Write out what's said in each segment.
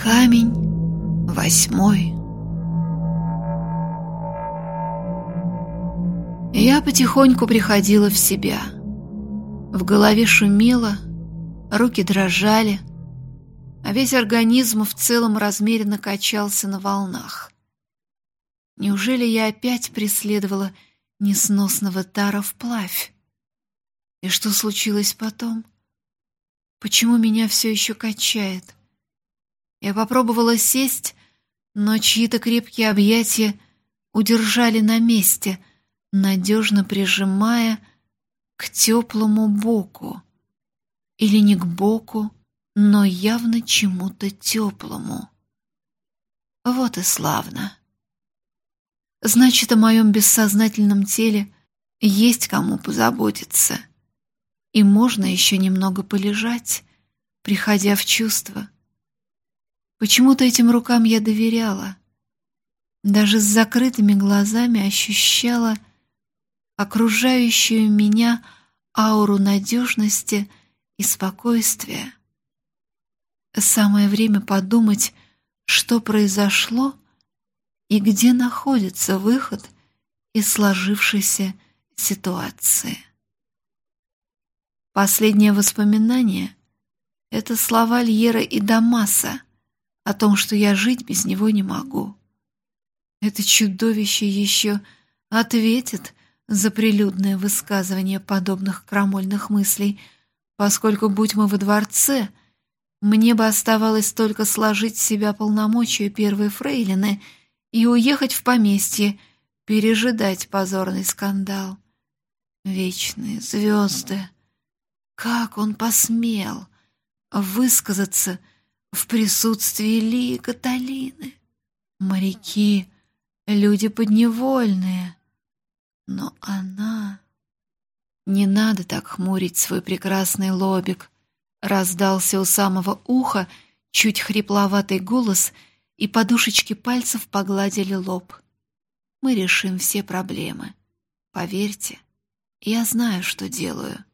Камень восьмой. Я потихоньку приходила в себя. В голове шумело, руки дрожали, а весь организм в целом размеренно качался на волнах. Неужели я опять преследовала несносного Тара вплавь? И что случилось потом? Почему меня все еще качает? Я попробовала сесть, но чьи-то крепкие объятия удержали на месте, надежно прижимая к теплому боку. Или не к боку, но явно чему-то теплому. Вот и славно. Значит, о моем бессознательном теле есть кому позаботиться. И можно еще немного полежать, приходя в чувство. Почему-то этим рукам я доверяла. Даже с закрытыми глазами ощущала окружающую меня ауру надежности и спокойствия. Самое время подумать, что произошло и где находится выход из сложившейся ситуации. Последнее воспоминание — это слова Льера и Дамаса о том, что я жить без него не могу. Это чудовище еще ответит за прилюдное высказывание подобных крамольных мыслей, поскольку, будь мы во дворце, мне бы оставалось только сложить в себя полномочия первой фрейлины — и уехать в поместье, пережидать позорный скандал. Вечные звезды. Как он посмел высказаться в присутствии Ли и Каталины? Моряки — люди подневольные. Но она... Не надо так хмурить свой прекрасный лобик. Раздался у самого уха чуть хрипловатый голос — и подушечки пальцев погладили лоб. Мы решим все проблемы. Поверьте, я знаю, что делаю.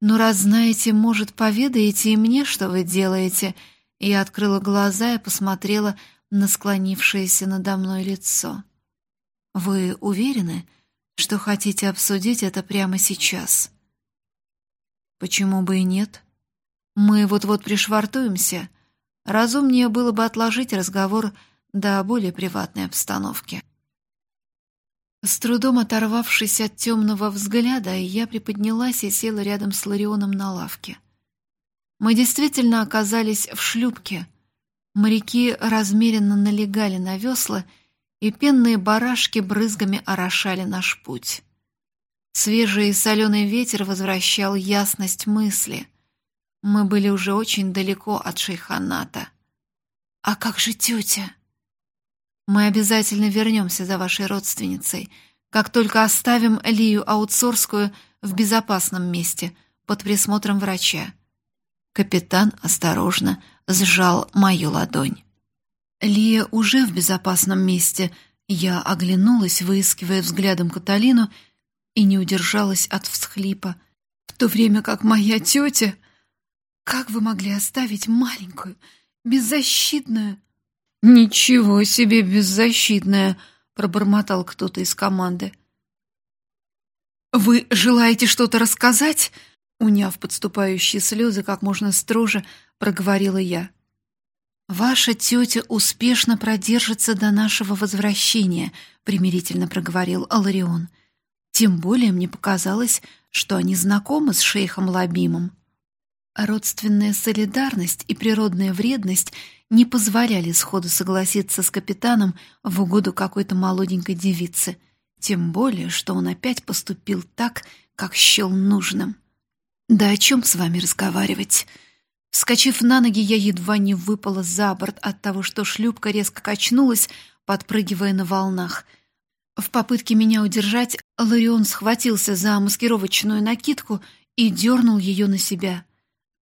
Ну, раз знаете, может, поведаете и мне, что вы делаете. Я открыла глаза и посмотрела на склонившееся надо мной лицо. Вы уверены, что хотите обсудить это прямо сейчас? Почему бы и нет? Мы вот-вот пришвартуемся — Разумнее было бы отложить разговор до более приватной обстановки. С трудом оторвавшись от темного взгляда, я приподнялась и села рядом с Ларионом на лавке. Мы действительно оказались в шлюпке. Моряки размеренно налегали на весла, и пенные барашки брызгами орошали наш путь. Свежий и соленый ветер возвращал ясность мысли — мы были уже очень далеко от шейханата. А как же тетя? Мы обязательно вернемся за вашей родственницей, как только оставим Лию Аутсорскую в безопасном месте под присмотром врача. Капитан осторожно сжал мою ладонь. Лия уже в безопасном месте. Я оглянулась, выискивая взглядом Каталину, и не удержалась от всхлипа, в то время как моя тетя... Как вы могли оставить маленькую, беззащитную? Ничего себе беззащитная, пробормотал кто-то из команды. Вы желаете что-то рассказать? Уняв подступающие слезы, как можно строже проговорила я. Ваша тетя успешно продержится до нашего возвращения, примирительно проговорил Аларион. Тем более мне показалось, что они знакомы с шейхом Лабимом. Родственная солидарность и природная вредность не позволяли сходу согласиться с капитаном в угоду какой-то молоденькой девице, тем более, что он опять поступил так, как счел нужным. «Да о чем с вами разговаривать?» Вскочив на ноги, я едва не выпала за борт от того, что шлюпка резко качнулась, подпрыгивая на волнах. В попытке меня удержать, Ларион схватился за маскировочную накидку и дернул ее на себя —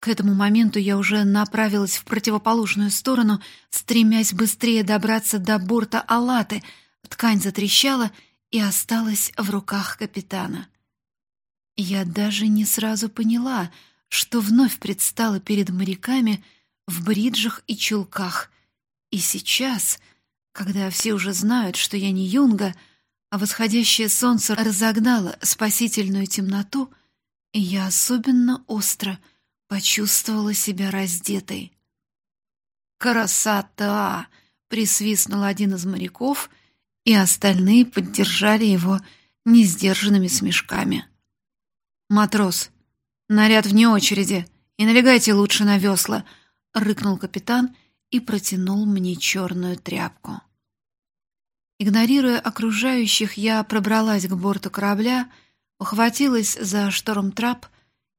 к этому моменту я уже направилась в противоположную сторону, стремясь быстрее добраться до борта Алаты. Ткань затрещала и осталась в руках капитана. Я даже не сразу поняла, что вновь предстала перед моряками в бриджах и чулках. И сейчас, когда все уже знают, что я не юнга, а восходящее солнце разогнало спасительную темноту, я особенно остро почувствовала себя раздетой. «Красота!» — присвистнул один из моряков, и остальные поддержали его несдержанными смешками. «Матрос, наряд вне очереди, и налегайте лучше на весла!» — рыкнул капитан и протянул мне черную тряпку. Игнорируя окружающих, я пробралась к борту корабля, ухватилась за шторм-трап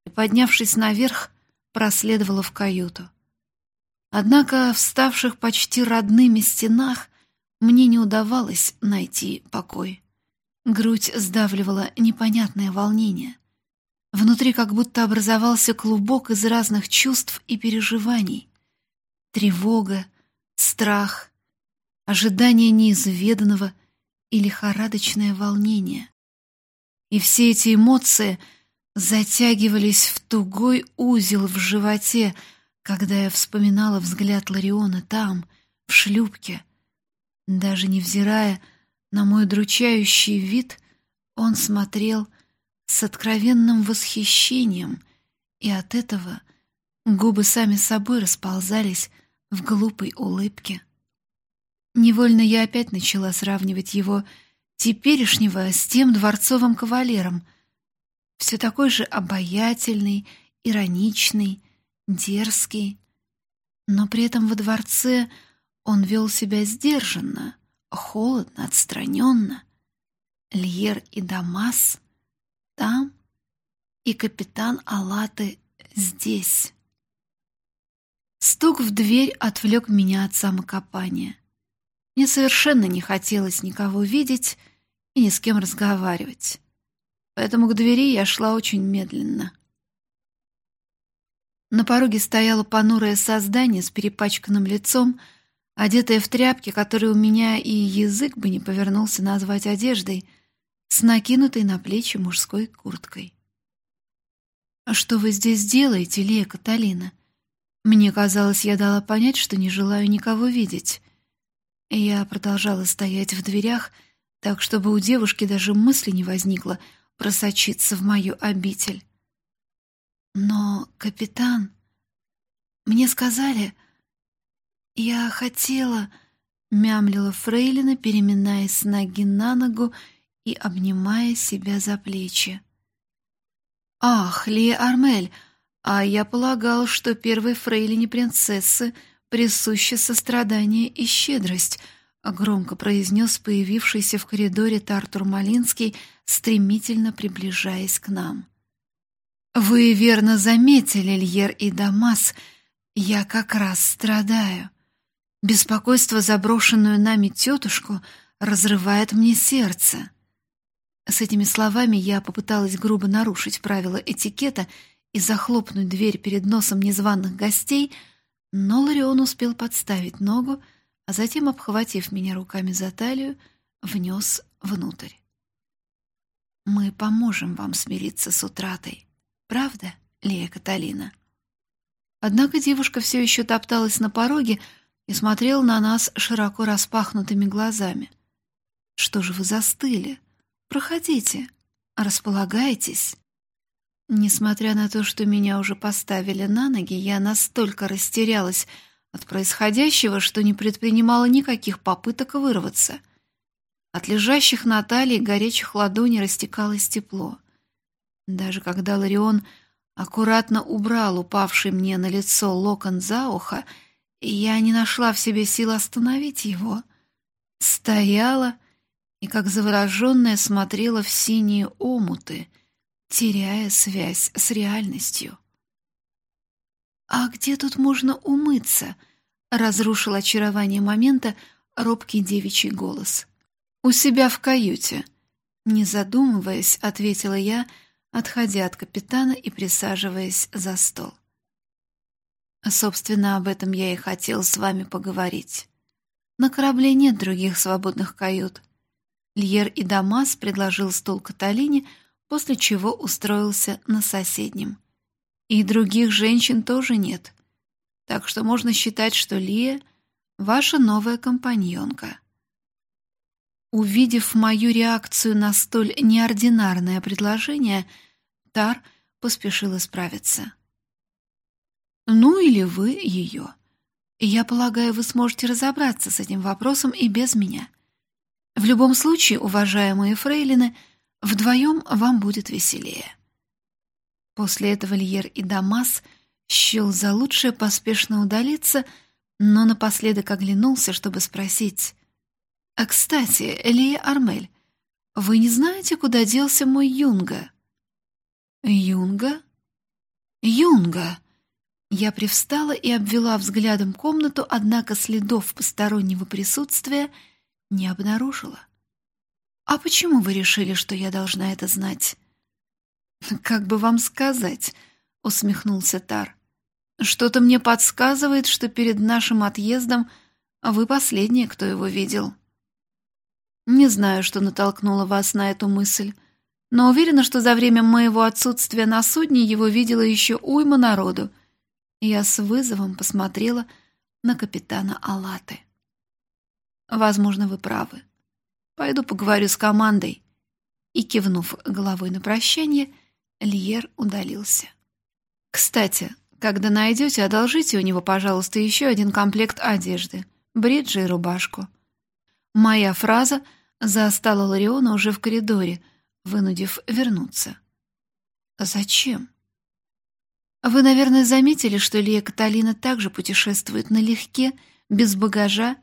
и, поднявшись наверх, проследовала в каюту. Однако в ставших почти родными стенах мне не удавалось найти покой. Грудь сдавливала непонятное волнение. Внутри как будто образовался клубок из разных чувств и переживаний. Тревога, страх, ожидание неизведанного и лихорадочное волнение. И все эти эмоции затягивались в тугой узел в животе, когда я вспоминала взгляд Лариона там, в шлюпке. Даже невзирая на мой дручающий вид, он смотрел с откровенным восхищением, и от этого губы сами собой расползались в глупой улыбке. Невольно я опять начала сравнивать его теперешнего с тем дворцовым кавалером, все такой же обаятельный, ироничный, дерзкий, но при этом во дворце он вел себя сдержанно, холодно, отстраненно. Льер и Дамас там, и капитан Алаты здесь. Стук в дверь отвлек меня от самокопания. Мне совершенно не хотелось никого видеть и ни с кем разговаривать. Поэтому к двери я шла очень медленно. На пороге стояло понурое создание с перепачканным лицом, одетое в тряпки, которые у меня и язык бы не повернулся назвать одеждой, с накинутой на плечи мужской курткой. «А что вы здесь делаете, Лия Каталина?» Мне казалось, я дала понять, что не желаю никого видеть. Я продолжала стоять в дверях, так чтобы у девушки даже мысли не возникло просочиться в мою обитель. Но, капитан, мне сказали... Я хотела... Мямлила Фрейлина, переминаясь с ноги на ногу и обнимая себя за плечи. «Ах, Ли Армель, а я полагал, что первой фрейлине принцессы присуще сострадание и щедрость», — громко произнес появившийся в коридоре Тартур Малинский, стремительно приближаясь к нам. «Вы верно заметили, Льер и Дамас, я как раз страдаю. Беспокойство заброшенную нами тетушку разрывает мне сердце». С этими словами я попыталась грубо нарушить правила этикета и захлопнуть дверь перед носом незваных гостей, но Ларион успел подставить ногу, а затем, обхватив меня руками за талию, внес внутрь. «Мы поможем вам смириться с утратой», Правда, Лея Каталина? Однако девушка все еще топталась на пороге и смотрела на нас широко распахнутыми глазами. «Что же вы застыли? Проходите, располагайтесь». Несмотря на то, что меня уже поставили на ноги, я настолько растерялась от происходящего, что не предпринимала никаких попыток вырваться. От лежащих на талии горячих ладоней растекалось тепло — даже когда Ларион аккуратно убрал упавший мне на лицо локон за ухо, я не нашла в себе сил остановить его. Стояла и, как завороженная, смотрела в синие омуты, теряя связь с реальностью. «А где тут можно умыться?» — разрушил очарование момента робкий девичий голос. «У себя в каюте», — не задумываясь, ответила я, — отходя от капитана и присаживаясь за стол. Собственно, об этом я и хотел с вами поговорить. На корабле нет других свободных кают. Льер и Дамас предложил стол Каталине, после чего устроился на соседнем. И других женщин тоже нет. так что можно считать, что Лия — ваша новая компаньонка. Увидев мою реакцию на столь неординарное предложение, Тар поспешил исправиться. «Ну или вы ее. Я полагаю, вы сможете разобраться с этим вопросом и без меня. В любом случае, уважаемые фрейлины, вдвоем вам будет веселее». После этого Льер и Дамас счел за лучшее поспешно удалиться, но напоследок оглянулся, чтобы спросить, а, кстати, Элия Армель, вы не знаете, куда делся мой Юнга? Юнга? Юнга! Я привстала и обвела взглядом комнату, однако следов постороннего присутствия не обнаружила. А почему вы решили, что я должна это знать? Как бы вам сказать, усмехнулся Тар. Что-то мне подсказывает, что перед нашим отъездом вы последний, кто его видел. Не знаю, что натолкнуло вас на эту мысль, но уверена, что за время моего отсутствия на судне его видела еще уйма народу. Я с вызовом посмотрела на капитана Алаты. Возможно, вы правы. Пойду поговорю с командой. И, кивнув головой на прощание, Льер удалился. Кстати, когда найдете, одолжите у него, пожалуйста, еще один комплект одежды, бриджи и рубашку. Моя фраза — Застала Лариона уже в коридоре, вынудив вернуться. «Зачем?» «Вы, наверное, заметили, что Лия Каталина также путешествует налегке, без багажа.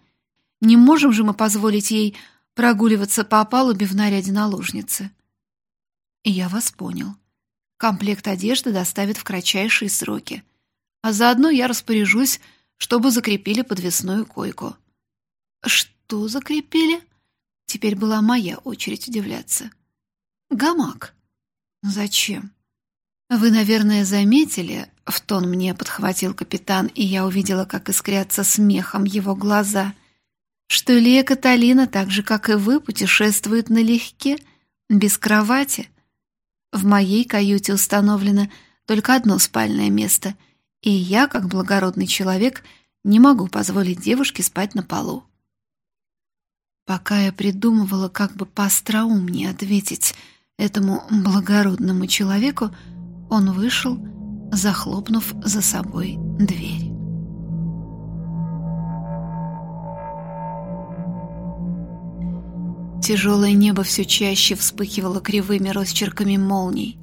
Не можем же мы позволить ей прогуливаться по палубе в наряде наложницы?» «Я вас понял. Комплект одежды доставят в кратчайшие сроки. А заодно я распоряжусь, чтобы закрепили подвесную койку». «Что закрепили?» Теперь была моя очередь удивляться. «Гамак? Зачем?» «Вы, наверное, заметили...» — в тон мне подхватил капитан, и я увидела, как искрятся смехом его глаза, что Лия Каталина, так же, как и вы, путешествует налегке, без кровати. В моей каюте установлено только одно спальное место, и я, как благородный человек, не могу позволить девушке спать на полу. Пока я придумывала, как бы поостроумнее ответить этому благородному человеку, он вышел, захлопнув за собой дверь. Тяжелое небо все чаще вспыхивало кривыми росчерками молний.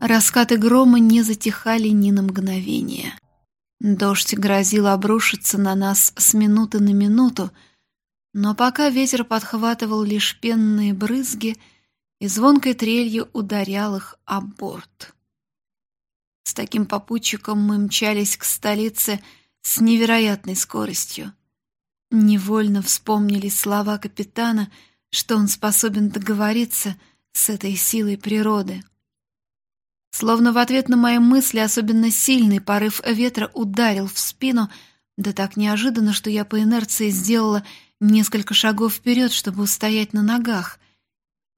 Раскаты грома не затихали ни на мгновение. Дождь грозил обрушиться на нас с минуты на минуту, но пока ветер подхватывал лишь пенные брызги и звонкой трелью ударял их о борт. С таким попутчиком мы мчались к столице с невероятной скоростью. Невольно вспомнили слова капитана, что он способен договориться с этой силой природы. Словно в ответ на мои мысли особенно сильный порыв ветра ударил в спину, да так неожиданно, что я по инерции сделала несколько шагов вперед, чтобы устоять на ногах.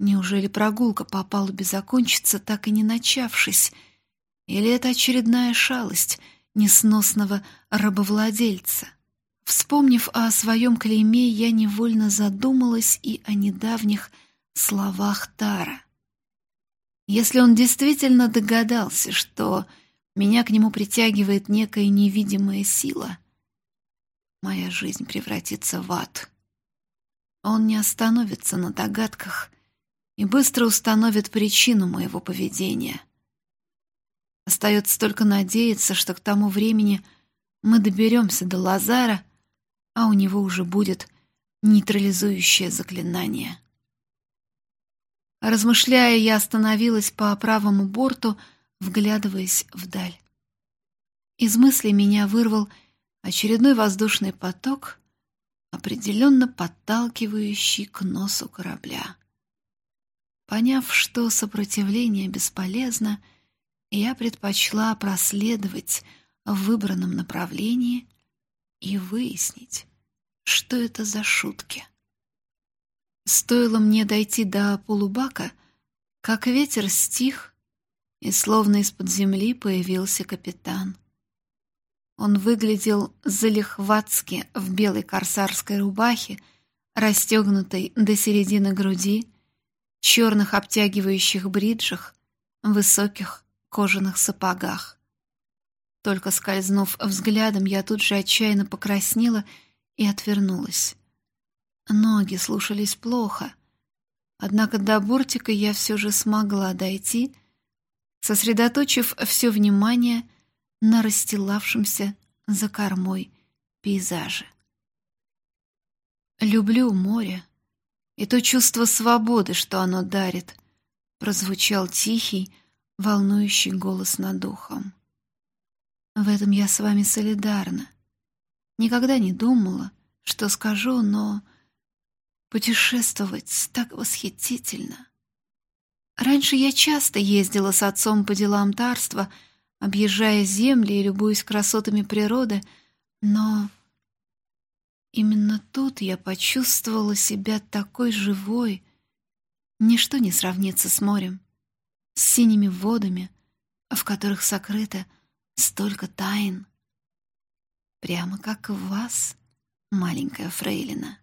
Неужели прогулка по палубе закончится, так и не начавшись? Или это очередная шалость несносного рабовладельца? Вспомнив о своем клейме, я невольно задумалась и о недавних словах Тара. Если он действительно догадался, что меня к нему притягивает некая невидимая сила — моя жизнь превратится в ад. Он не остановится на догадках и быстро установит причину моего поведения. Остается только надеяться, что к тому времени мы доберемся до Лазара, а у него уже будет нейтрализующее заклинание. Размышляя, я остановилась по правому борту, вглядываясь вдаль. Из мыслей меня вырвал очередной воздушный поток, определенно подталкивающий к носу корабля. Поняв, что сопротивление бесполезно, я предпочла проследовать в выбранном направлении и выяснить, что это за шутки. Стоило мне дойти до полубака, как ветер стих, и словно из-под земли появился капитан — Он выглядел залихватски в белой корсарской рубахе, расстегнутой до середины груди, черных обтягивающих бриджах, высоких кожаных сапогах. Только скользнув взглядом, я тут же отчаянно покраснела и отвернулась. Ноги слушались плохо, однако до бортика я все же смогла дойти, сосредоточив все внимание на расстилавшемся за кормой пейзаже. «Люблю море и то чувство свободы, что оно дарит», прозвучал тихий, волнующий голос над духом. В этом я с вами солидарна. Никогда не думала, что скажу, но путешествовать так восхитительно. Раньше я часто ездила с отцом по делам тарства, объезжая земли и любуясь красотами природы, но именно тут я почувствовала себя такой живой. Ничто не сравнится с морем, с синими водами, в которых сокрыто столько тайн. Прямо как в вас, маленькая фрейлина.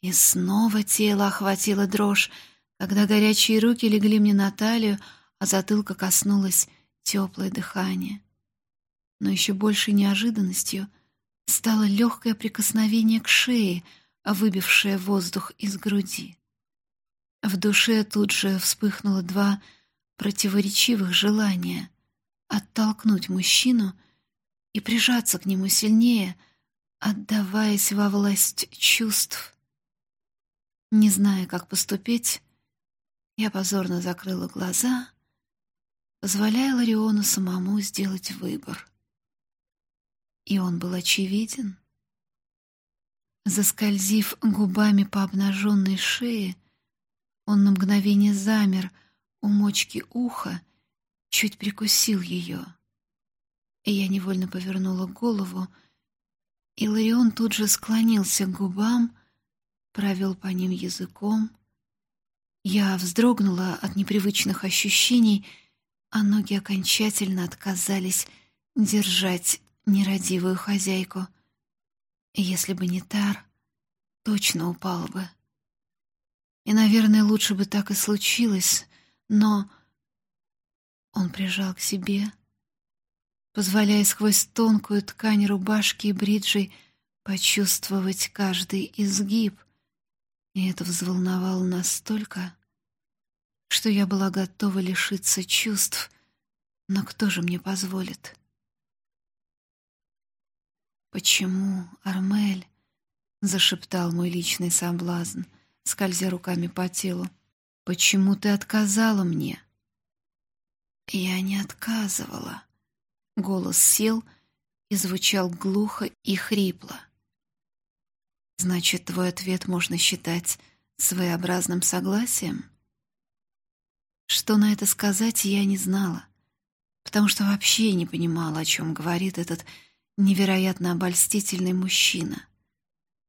И снова тело охватило дрожь, когда горячие руки легли мне на талию, а затылка коснулось теплое дыхание. Но еще большей неожиданностью стало легкое прикосновение к шее, выбившее воздух из груди. В душе тут же вспыхнуло два противоречивых желания — оттолкнуть мужчину и прижаться к нему сильнее, отдаваясь во власть чувств. Не зная, как поступить, я позорно закрыла глаза, позволяя Лариону самому сделать выбор. И он был очевиден. Заскользив губами по обнаженной шее, он на мгновение замер у мочки уха, чуть прикусил ее. Я невольно повернула голову, и Ларион тут же склонился к губам, провел по ним языком, я вздрогнула от непривычных ощущений, а ноги окончательно отказались держать нерадивую хозяйку. Если бы не Тар, точно упала бы. И, наверное, лучше бы так и случилось, но он прижал к себе, позволяя сквозь тонкую ткань рубашки и бриджей почувствовать каждый изгиб, и это взволновало настолько, что я была готова лишиться чувств, но кто же мне позволит? «Почему, Армель?» — зашептал мой личный соблазн, скользя руками по телу. «Почему ты отказала мне?» «Я не отказывала». Голос сел и звучал глухо и хрипло. «Значит, твой ответ можно считать своеобразным согласием?» Что на это сказать, я не знала, потому что вообще не понимала, о чем говорит этот невероятно обольстительный мужчина.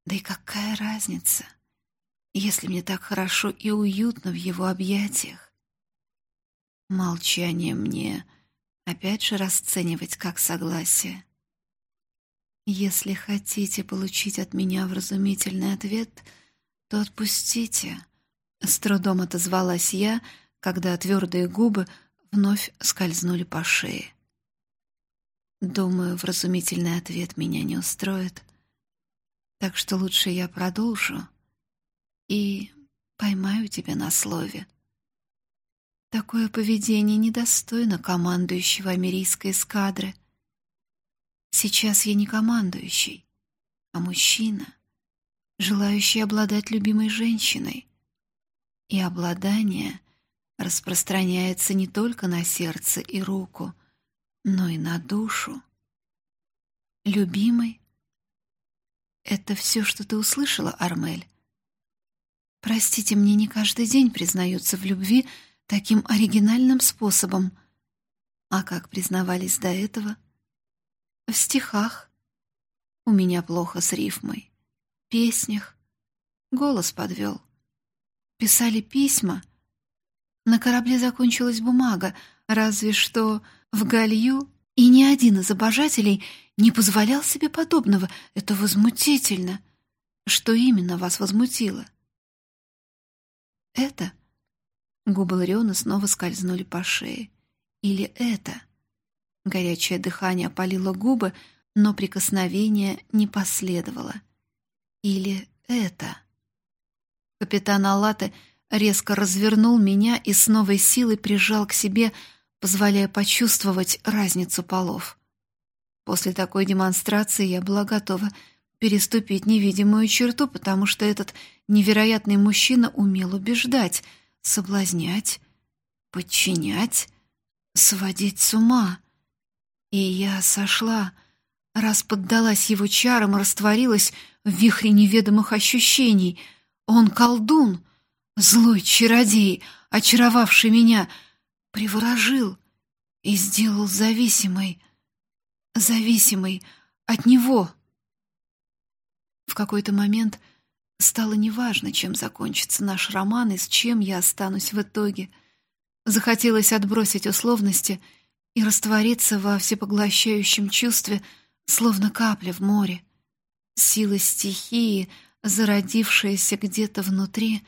Да и какая разница, если мне так хорошо и уютно в его объятиях? Молчание мне опять же расценивать как согласие. Если хотите получить от меня вразумительный ответ, то отпустите. С трудом отозвалась я, когда твердые губы вновь скользнули по шее. Думаю, вразумительный ответ меня не устроит, так что лучше я продолжу и поймаю тебя на слове. Такое поведение недостойно командующего америйской эскадры. Сейчас я не командующий, а мужчина, желающий обладать любимой женщиной. И обладание распространяется не только на сердце и руку, но и на душу. Любимый, это все, что ты услышала, Армель? Простите, мне не каждый день признаются в любви таким оригинальным способом. А как признавались до этого? В стихах. У меня плохо с рифмой. Песнях. Голос подвел. Писали письма — на корабле закончилась бумага, разве что в галью И ни один из обожателей не позволял себе подобного. Это возмутительно. Что именно вас возмутило? Это? Губы Лариона снова скользнули по шее. Или это? Горячее дыхание опалило губы, но прикосновение не последовало. Или это? Капитан Аллаты резко развернул меня и с новой силой прижал к себе, позволяя почувствовать разницу полов. После такой демонстрации я была готова переступить невидимую черту, потому что этот невероятный мужчина умел убеждать, соблазнять, подчинять, сводить с ума. И я сошла, раз поддалась его чарам, растворилась в вихре неведомых ощущений. Он колдун, злой чародей, очаровавший меня, приворожил и сделал зависимой, зависимой от него. В какой-то момент стало неважно, чем закончится наш роман и с чем я останусь в итоге. Захотелось отбросить условности и раствориться во всепоглощающем чувстве, словно капля в море. Сила стихии, зародившаяся где-то внутри,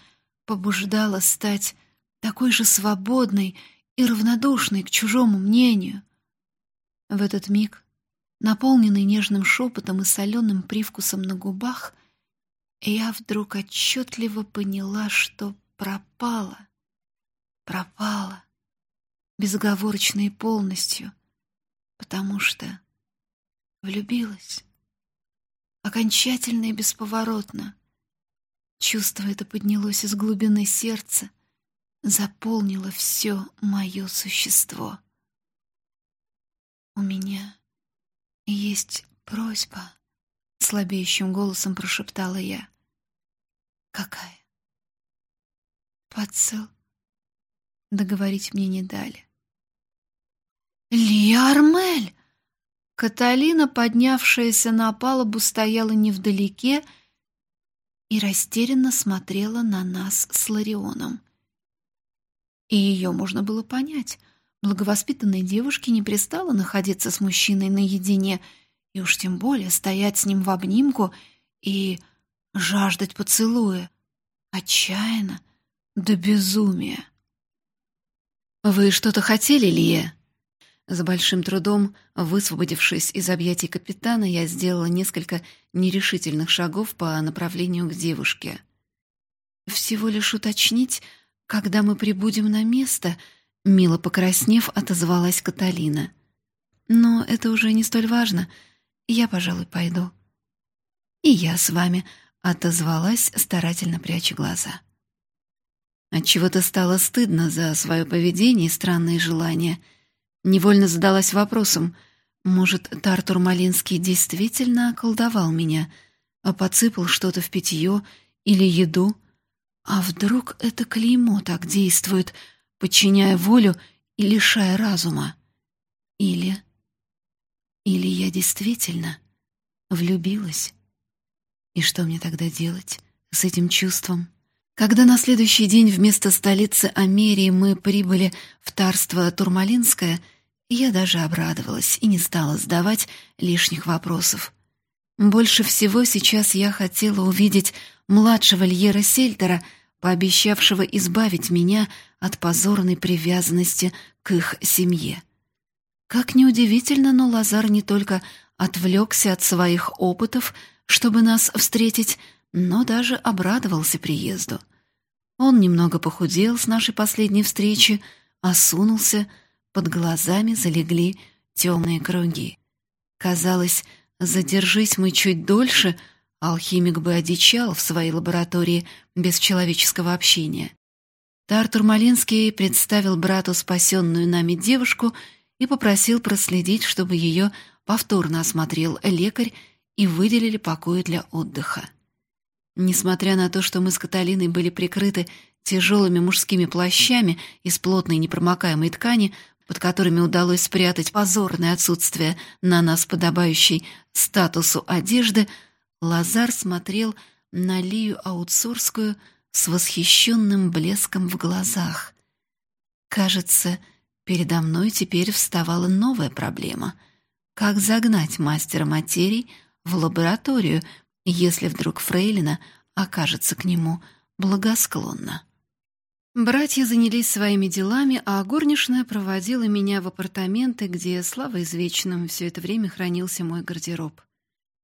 побуждала стать такой же свободной и равнодушной к чужому мнению. В этот миг наполненный нежным шепотом и соленым привкусом на губах, я вдруг отчетливо поняла, что пропала, пропала, безоговорочно и полностью, потому что влюбилась, окончательно и бесповоротно. Чувство это поднялось из глубины сердца, заполнило все мое существо. У меня «Есть просьба», — слабеющим голосом прошептала я. «Какая?» «Поцел». Договорить мне не дали. «Лиармель!» Каталина, поднявшаяся на палубу, стояла невдалеке и растерянно смотрела на нас с Ларионом. И ее можно было понять — Благовоспитанной девушке не пристало находиться с мужчиной наедине, и уж тем более стоять с ним в обнимку и жаждать поцелуя. Отчаянно, до безумия. «Вы что-то хотели, Лия?» С большим трудом, высвободившись из объятий капитана, я сделала несколько нерешительных шагов по направлению к девушке. «Всего лишь уточнить, когда мы прибудем на место», Мило покраснев, отозвалась Каталина. «Но это уже не столь важно. Я, пожалуй, пойду». «И я с вами», — отозвалась, старательно пряча глаза. Отчего-то стало стыдно за свое поведение и странные желания. Невольно задалась вопросом, может, Тартур Малинский действительно околдовал меня, а подсыпал что-то в питье или еду? А вдруг это клеймо так действует — подчиняя волю и лишая разума. Или... Или я действительно влюбилась. И что мне тогда делать с этим чувством? Когда на следующий день вместо столицы Америи мы прибыли в Тарство Турмалинское, я даже обрадовалась и не стала задавать лишних вопросов. Больше всего сейчас я хотела увидеть младшего Льера Сельтера — пообещавшего избавить меня от позорной привязанности к их семье. Как неудивительно, но Лазар не только отвлекся от своих опытов, чтобы нас встретить, но даже обрадовался приезду. Он немного похудел с нашей последней встречи, осунулся, под глазами залегли темные круги. Казалось, задержись мы чуть дольше — Алхимик бы одичал в своей лаборатории без человеческого общения. Тартур Малинский представил брату спасенную нами девушку и попросил проследить, чтобы ее повторно осмотрел лекарь и выделили покои для отдыха. Несмотря на то, что мы с Каталиной были прикрыты тяжелыми мужскими плащами из плотной непромокаемой ткани, под которыми удалось спрятать позорное отсутствие на нас подобающей статусу одежды, Лазар смотрел на Лию Аутсурскую с восхищенным блеском в глазах. Кажется, Передо мной теперь вставала новая проблема — как загнать мастера материй в лабораторию, если вдруг Фрейлина окажется к нему благосклонна. Братья занялись своими делами, а горничная проводила меня в апартаменты, где, слава извечным, все это время хранился мой гардероб.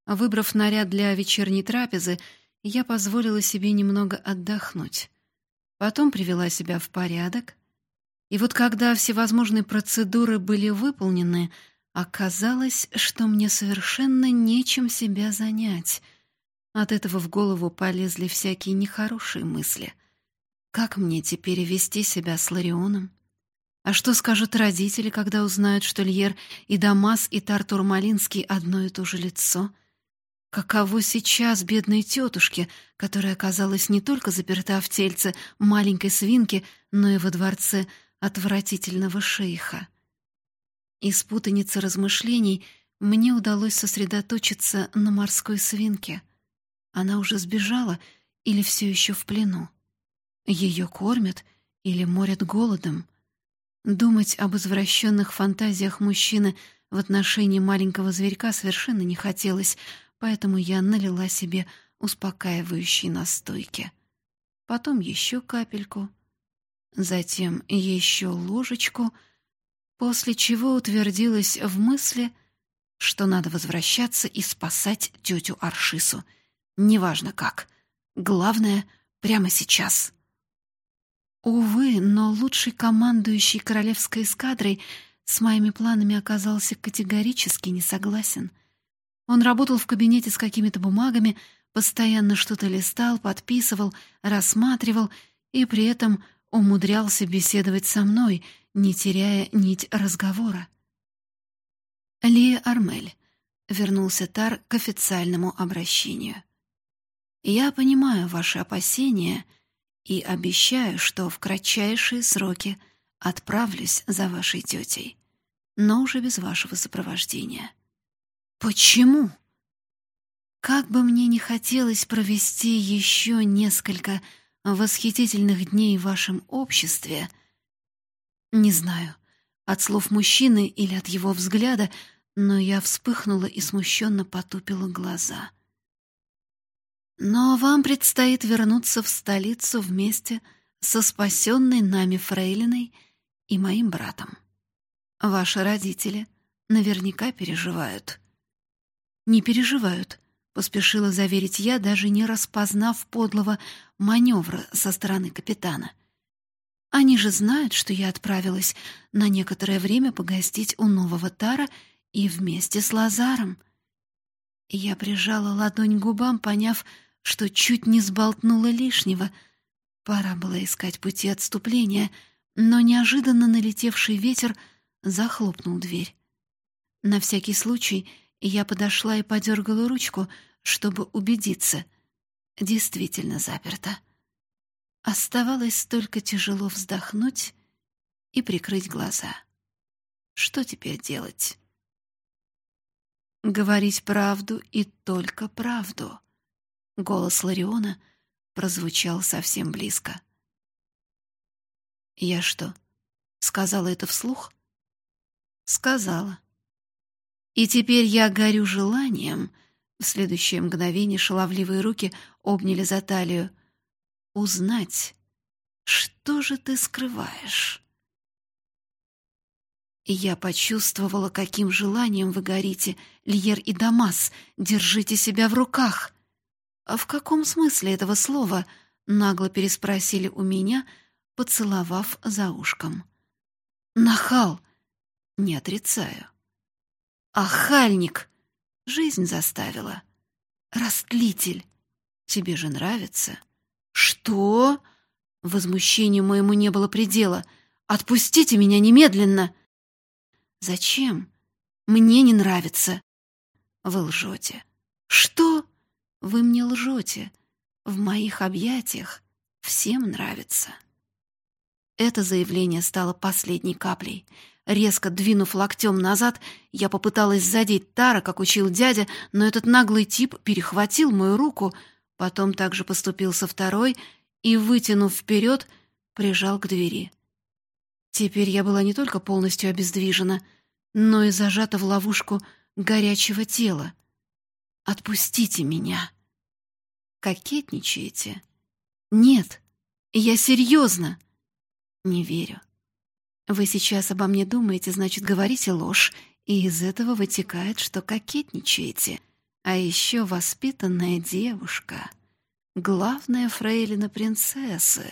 Выбрав наряд для вечерней трапезы, я позволила себе немного отдохнуть. Потом привела себя в порядок. И вот когда всевозможные процедуры были выполнены, оказалось, что мне совершенно нечем себя занять. От этого в голову полезли всякие нехорошие мысли — как мне теперь вести себя с Ларионом? А что скажут родители, когда узнают, что Льер и Дамас, и Тартур Малинский одно и то же лицо? Каково сейчас бедной тетушке, которая оказалась не только заперта в тельце маленькой свинки, но и во дворце отвратительного шейха? Из путаницы размышлений мне удалось сосредоточиться на морской свинке. Она уже сбежала или все еще в плену? Ее кормят или морят голодом. Думать об извращенных фантазиях мужчины в отношении маленького зверька совершенно не хотелось, поэтому я налила себе успокаивающей настойки. Потом еще капельку, затем еще ложечку, после чего утвердилась в мысли, что надо возвращаться и спасать тетю Аршису. Неважно как. Главное — прямо сейчас. Увы, но лучший командующий королевской эскадрой с моими планами оказался категорически не согласен. Он работал в кабинете с какими-то бумагами, постоянно что-то листал, подписывал, рассматривал и при этом умудрялся беседовать со мной, не теряя нить разговора. Лия Армель. Вернулся Тар к официальному обращению. «Я понимаю ваши опасения», и обещаю, что в кратчайшие сроки отправлюсь за вашей тетей, но уже без вашего сопровождения. Почему? Как бы мне не хотелось провести еще несколько восхитительных дней в вашем обществе, не знаю, от слов мужчины или от его взгляда, но я вспыхнула и смущенно потупила глаза. Но вам предстоит вернуться в столицу вместе со спасенной нами фрейлиной и моим братом. Ваши родители наверняка переживают. Не переживают, поспешила заверить я, даже не распознав подлого маневра со стороны капитана. Они же знают, что я отправилась на некоторое время погостить у нового Тара и вместе с Лазаром. Я прижала ладонь к губам, поняв, что чуть не сболтнула лишнего. Пора было искать пути отступления, но неожиданно налетевший ветер захлопнул дверь. На всякий случай я подошла и подергала ручку, чтобы убедиться. Действительно заперто. Оставалось только тяжело вздохнуть и прикрыть глаза. Что теперь делать? Говорить правду и только правду. Голос Лариона прозвучал совсем близко. «Я что, сказала это вслух?» «Сказала. И теперь я горю желанием...» В следующее мгновение шаловливые руки обняли за талию. «Узнать, что же ты скрываешь?» И я почувствовала, каким желанием вы горите, Льер и Дамас. Держите себя в руках. «А в каком смысле этого слова?» — нагло переспросили у меня, поцеловав за ушком. «Нахал!» — не отрицаю. «Ахальник!» — жизнь заставила. «Растлитель! Тебе же нравится?» «Что?» — возмущению моему не было предела. «Отпустите меня немедленно!» «Зачем? Мне не нравится!» «Вы лжете!» «Что?» Вы мне лжете. В моих объятиях всем нравится. Это заявление стало последней каплей. Резко двинув локтем назад, я попыталась задеть Тара, как учил дядя, но этот наглый тип перехватил мою руку, потом также поступил со второй и, вытянув вперед, прижал к двери. Теперь я была не только полностью обездвижена, но и зажата в ловушку горячего тела. «Отпустите меня!» «Кокетничаете?» «Нет, я серьезно!» «Не верю. Вы сейчас обо мне думаете, значит, говорите ложь, и из этого вытекает, что кокетничаете. А еще воспитанная девушка, главная фрейлина принцессы.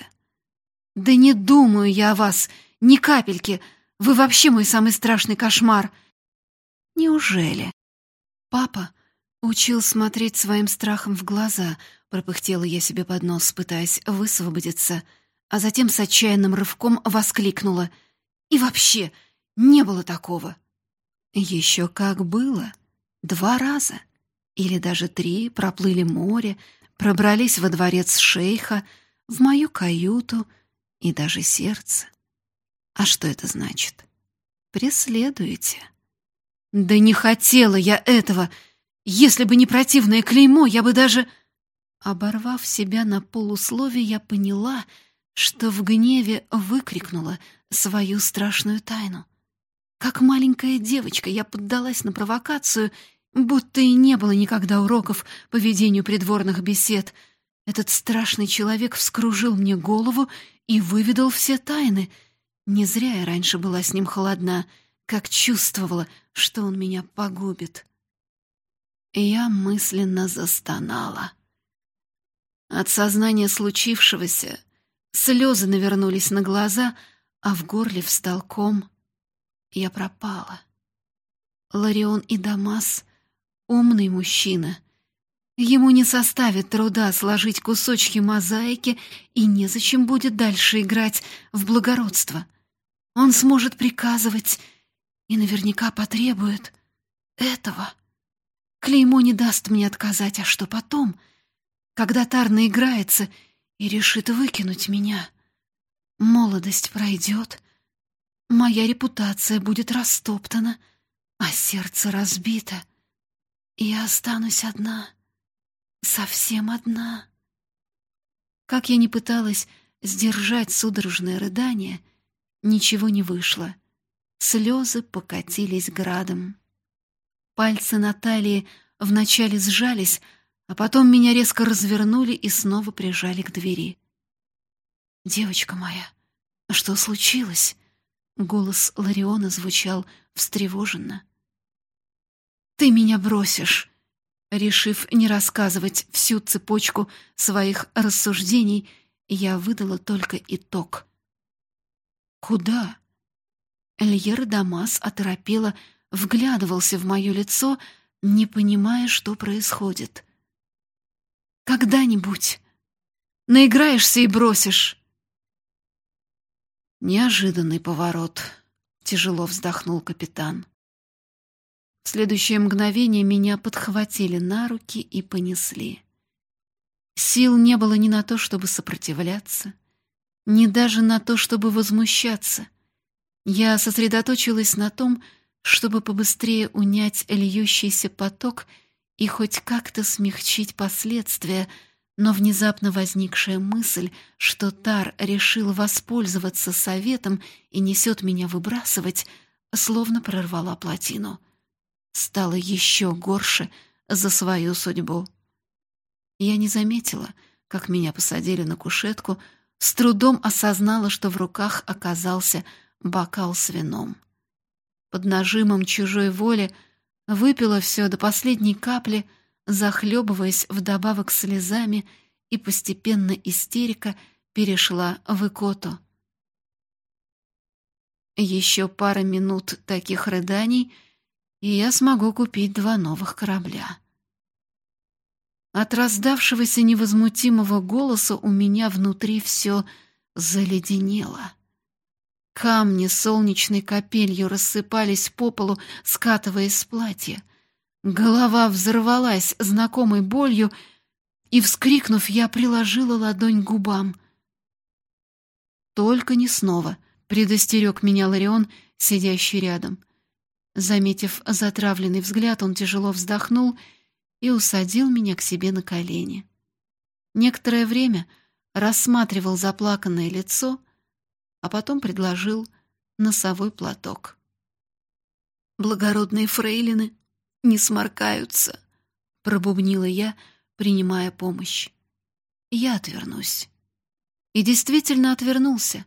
Да не думаю я о вас, ни капельки. Вы вообще мой самый страшный кошмар. Неужели? Папа учил смотреть своим страхом в глаза, пропыхтела я себе под нос, пытаясь высвободиться, а затем с отчаянным рывком воскликнула. И вообще, не было такого. Еще как было. Два раза. Или даже три проплыли море, пробрались во дворец шейха, в мою каюту и даже сердце. А что это значит? Преследуете. Да не хотела я этого. Если бы не противное клеймо, я бы даже... Оборвав себя на полуслове, я поняла, что в гневе выкрикнула свою страшную тайну. Как маленькая девочка я поддалась на провокацию, будто и не было никогда уроков по ведению придворных бесед. Этот страшный человек вскружил мне голову и выведал все тайны. Не зря я раньше была с ним холодна, как чувствовала, что он меня погубит. Я мысленно застонала. От сознания случившегося слезы навернулись на глаза, а в горле встал ком. Я пропала. Ларион и Дамас — умный мужчина. Ему не составит труда сложить кусочки мозаики и незачем будет дальше играть в благородство. Он сможет приказывать и наверняка потребует этого. Клеймо не даст мне отказать, а что потом, когда Тар наиграется и решит выкинуть меня? Молодость пройдет, моя репутация будет растоптана, а сердце разбито, я останусь одна, совсем одна. Как я не пыталась сдержать судорожное рыдание — Ничего не вышло. Слезы покатились градом. Пальцы Натальи вначале сжались, а потом меня резко развернули и снова прижали к двери. «Девочка моя, что случилось?» Голос Лариона звучал встревоженно. «Ты меня бросишь!» Решив не рассказывать всю цепочку своих рассуждений, я выдала только итог. «Куда?» Эльер Дамас оторопело вглядывался в мое лицо, не понимая, что происходит. «Когда-нибудь наиграешься и бросишь!» Неожиданный поворот. Тяжело вздохнул капитан. В следующее мгновение меня подхватили на руки и понесли. Сил не было ни на то, чтобы сопротивляться, ни даже на то, чтобы возмущаться. Я сосредоточилась на том, чтобы побыстрее унять льющийся поток и хоть как-то смягчить последствия, но внезапно возникшая мысль, что Тар решил воспользоваться советом и несет меня выбрасывать, словно прорвала плотину. Стало еще горше за свою судьбу. Я не заметила, как меня посадили на кушетку, с трудом осознала, что в руках оказался бокал с вином. Под нажимом чужой воли выпила все до последней капли, захлебываясь вдобавок слезами, и постепенно истерика перешла в икоту. Еще пара минут таких рыданий, и я смогу купить два новых корабля. От раздавшегося невозмутимого голоса у меня внутри все заледенело. Камни солнечной капелью рассыпались по полу, скатываясь с платья. Голова взорвалась знакомой болью, и, вскрикнув, я приложила ладонь к губам. «Только не снова», — предостерег меня Ларион, сидящий рядом. Заметив затравленный взгляд, он тяжело вздохнул и, усадил меня к себе на колени. Некоторое время рассматривал заплаканное лицо, а потом предложил носовой платок. «Благородные фрейлины не сморкаются», — пробубнила я, принимая помощь. «Я отвернусь». И действительно отвернулся,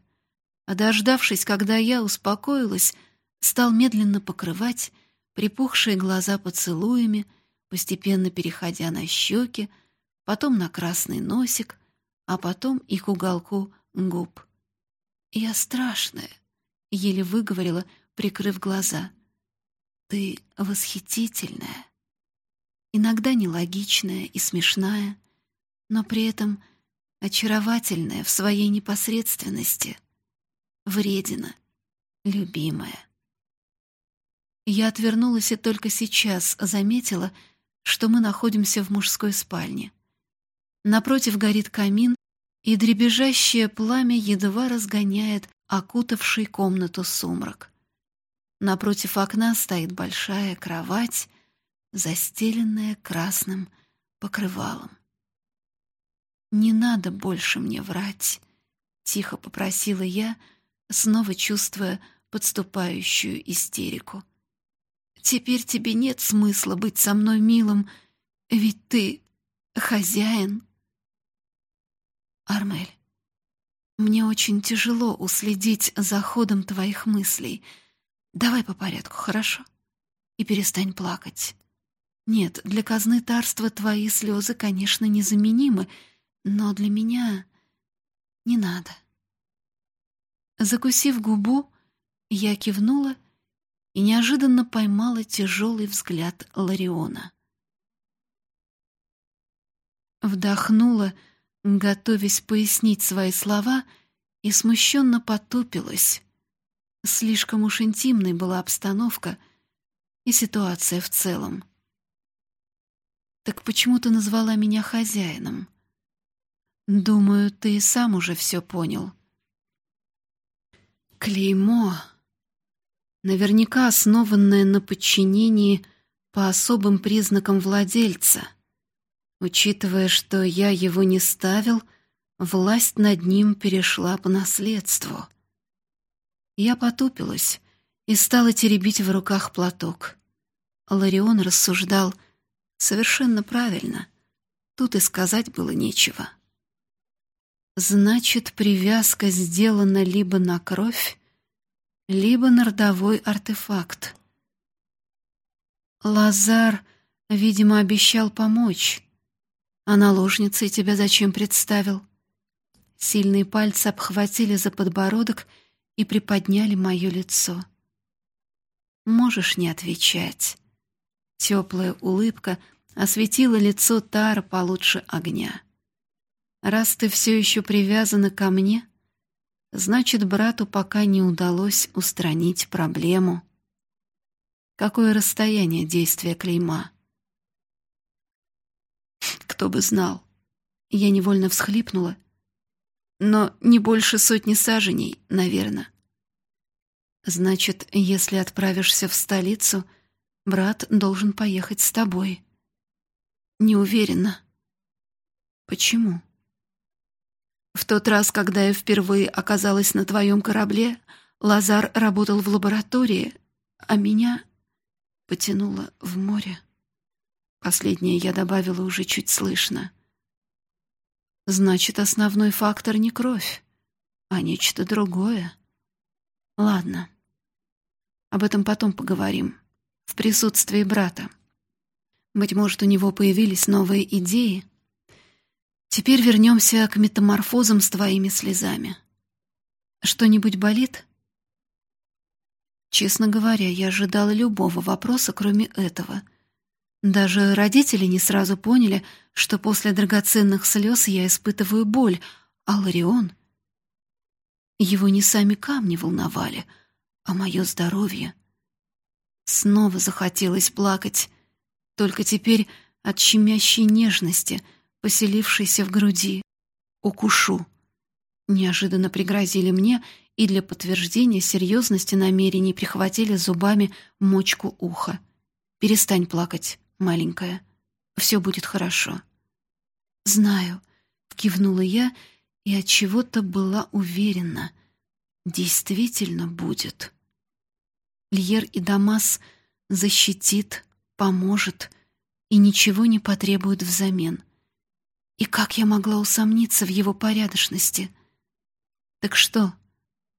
а дождавшись, когда я успокоилась, стал медленно покрывать припухшие глаза поцелуями, постепенно переходя на щеки, потом на красный носик, а потом и к уголку губ. «Я страшная», — еле выговорила, прикрыв глаза. «Ты восхитительная, иногда нелогичная и смешная, но при этом очаровательная в своей непосредственности, вредина, любимая». Я отвернулась и только сейчас заметила, что мы находимся в мужской спальне. Напротив горит камин, и дребезжащее пламя едва разгоняет окутавший комнату сумрак. Напротив окна стоит большая кровать, застеленная красным покрывалом. «Не надо больше мне врать», — тихо попросила я, снова чувствуя подступающую истерику. «Теперь тебе нет смысла быть со мной милым, ведь ты хозяин». Армель, мне очень тяжело уследить за ходом твоих мыслей. Давай по порядку, хорошо? И перестань плакать. Нет, для казны тарства твои слезы, конечно, незаменимы, но для меня не надо. Закусив губу, я кивнула и неожиданно поймала тяжелый взгляд Лариона. Вдохнула, готовясь пояснить свои слова, и смущенно потупилась. Слишком уж интимной была обстановка и ситуация в целом. «Так почему ты назвала меня хозяином?» «Думаю, ты и сам уже все понял». «Клеймо», наверняка основанное на подчинении по особым признакам владельца — Учитывая, что я его не ставил, власть над ним перешла по наследству. Я потупилась и стала теребить в руках платок. Ларион рассуждал совершенно правильно. Тут и сказать было нечего. Значит, привязка сделана либо на кровь, либо на родовой артефакт. Лазар, видимо, обещал помочь. А наложницей тебя зачем представил? Сильные пальцы обхватили за подбородок и приподняли мое лицо. Можешь не отвечать. Теплая улыбка осветила лицо Тара получше огня. Раз ты все еще привязана ко мне, значит, брату пока не удалось устранить проблему. Какое расстояние действия клейма? Кто бы знал. Я невольно всхлипнула. Но не больше сотни саженей, наверное. Значит, если отправишься в столицу, брат должен поехать с тобой. Не уверена. Почему? В тот раз, когда я впервые оказалась на твоем корабле, Лазар работал в лаборатории, а меня потянуло в море. Последнее я добавила уже чуть слышно. Значит, основной фактор не кровь, а нечто другое. Ладно. Об этом потом поговорим. В присутствии брата. Быть может, у него появились новые идеи. Теперь вернемся к метаморфозам с твоими слезами. Что-нибудь болит? Честно говоря, я ожидала любого вопроса, кроме этого — даже родители не сразу поняли, что после драгоценных слез я испытываю боль, а Ларион... Его не сами камни волновали, а мое здоровье. Снова захотелось плакать, только теперь от щемящей нежности, поселившейся в груди. «Укушу!» Неожиданно пригрозили мне и для подтверждения серьезности намерений прихватили зубами мочку уха. «Перестань плакать маленькая. Все будет хорошо. Знаю, кивнула я и от чего-то была уверена. действительно будет. Льер и Дамас защитит, поможет и ничего не потребует взамен. И как я могла усомниться в его порядочности? Так что,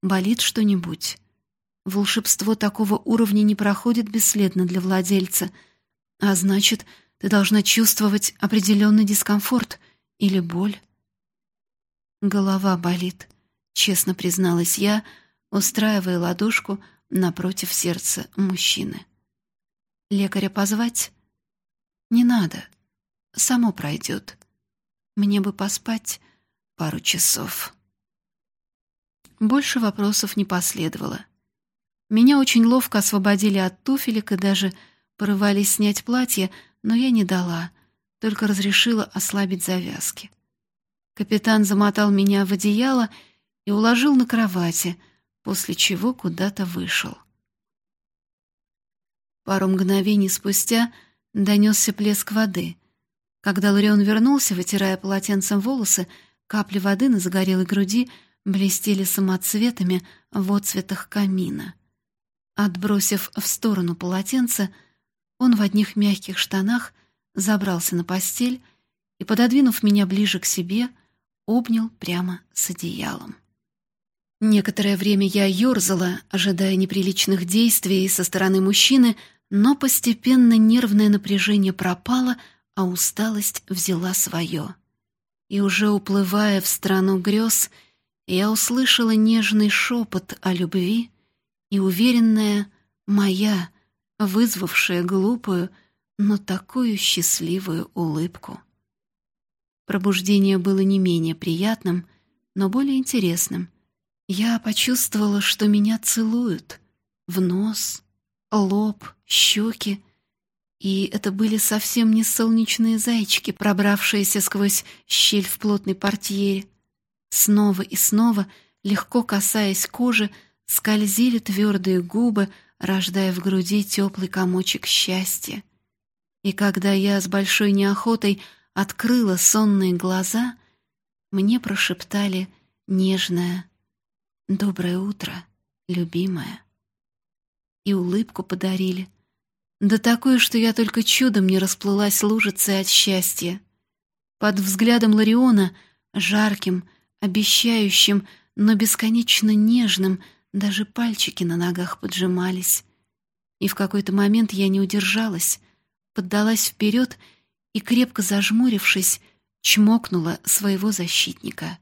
болит что-нибудь? Волшебство такого уровня не проходит бесследно для владельца, а значит, ты должна чувствовать определенный дискомфорт или боль. Голова болит, честно призналась я, устраивая ладошку напротив сердца мужчины. Лекаря позвать? Не надо. Само пройдет. Мне бы поспать пару часов. Больше вопросов не последовало. Меня очень ловко освободили от туфелек и даже порывались снять платье, но я не дала, только разрешила ослабить завязки. Капитан замотал меня в одеяло и уложил на кровати, после чего куда-то вышел. Пару мгновений спустя донесся плеск воды. Когда Ларион вернулся, вытирая полотенцем волосы, капли воды на загорелой груди блестели самоцветами в отцветах камина. Отбросив в сторону полотенце, он в одних мягких штанах забрался на постель и, пододвинув меня ближе к себе, обнял прямо с одеялом. Некоторое время я ёрзала, ожидая неприличных действий со стороны мужчины, но постепенно нервное напряжение пропало, а усталость взяла свое. И уже уплывая в страну грез, я услышала нежный шепот о любви и уверенная «моя», вызвавшая глупую, но такую счастливую улыбку. Пробуждение было не менее приятным, но более интересным. Я почувствовала, что меня целуют в нос, лоб, щеки, и это были совсем не солнечные зайчики, пробравшиеся сквозь щель в плотной портьере. Снова и снова, легко касаясь кожи, скользили твердые губы, рождая в груди теплый комочек счастья. И когда я с большой неохотой открыла сонные глаза, мне прошептали нежное «Доброе утро, любимая» и улыбку подарили. Да такое, что я только чудом не расплылась лужицей от счастья. Под взглядом Лариона, жарким, обещающим, но бесконечно нежным, даже пальчики на ногах поджимались. И в какой-то момент я не удержалась, поддалась вперед и, крепко зажмурившись, чмокнула своего защитника.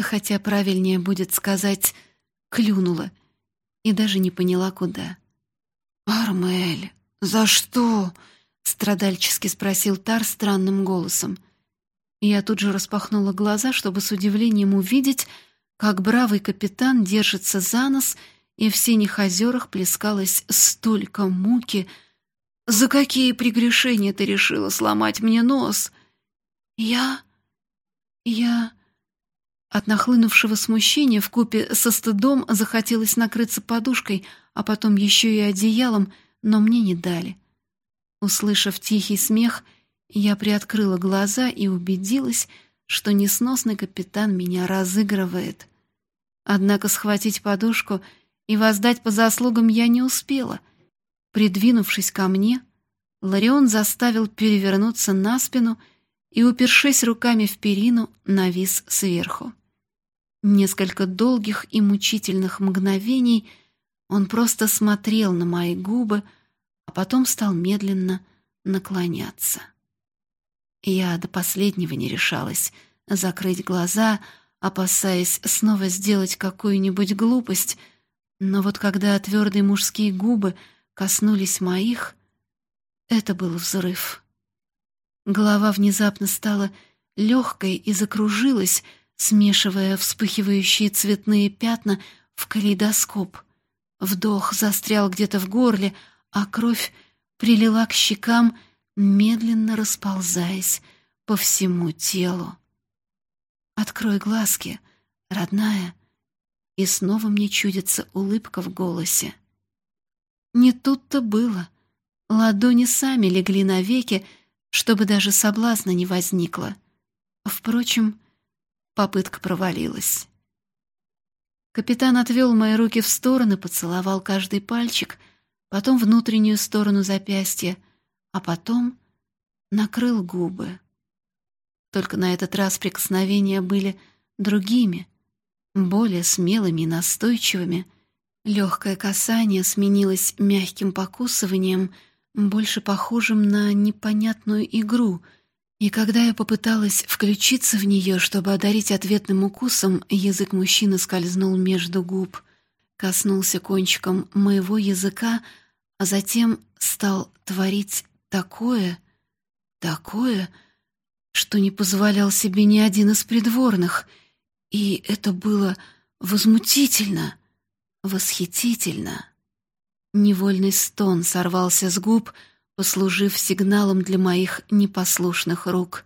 Хотя правильнее будет сказать «клюнула» и даже не поняла, куда. «Армель, за что?» — страдальчески спросил Тар странным голосом. Я тут же распахнула глаза, чтобы с удивлением увидеть, как бравый капитан держится за нос, и в синих озерах плескалось столько муки. «За какие прегрешения ты решила сломать мне нос?» «Я... я...» От нахлынувшего смущения в купе со стыдом захотелось накрыться подушкой, а потом еще и одеялом, но мне не дали. Услышав тихий смех, я приоткрыла глаза и убедилась, что несносный капитан меня разыгрывает. Однако схватить подушку и воздать по заслугам я не успела. Придвинувшись ко мне, Ларион заставил перевернуться на спину и, упершись руками в перину, навис сверху. Несколько долгих и мучительных мгновений он просто смотрел на мои губы, а потом стал медленно наклоняться. Я до последнего не решалась закрыть глаза, опасаясь снова сделать какую-нибудь глупость, но вот когда твердые мужские губы коснулись моих, это был взрыв. Голова внезапно стала легкой и закружилась, смешивая вспыхивающие цветные пятна в калейдоскоп. Вдох застрял где-то в горле, а кровь прилила к щекам, медленно расползаясь по всему телу. «Открой глазки, родная», и снова мне чудится улыбка в голосе. Не тут-то было. Ладони сами легли навеки, чтобы даже соблазна не возникло. Впрочем, Попытка провалилась. Капитан отвел мои руки в стороны, поцеловал каждый пальчик, потом внутреннюю сторону запястья, а потом накрыл губы. Только на этот раз прикосновения были другими, более смелыми и настойчивыми. Легкое касание сменилось мягким покусыванием, больше похожим на непонятную игру — и когда я попыталась включиться в нее, чтобы одарить ответным укусом, язык мужчины скользнул между губ, коснулся кончиком моего языка, а затем стал творить такое, такое, что не позволял себе ни один из придворных, и это было возмутительно, восхитительно. Невольный стон сорвался с губ — послужив сигналом для моих непослушных рук.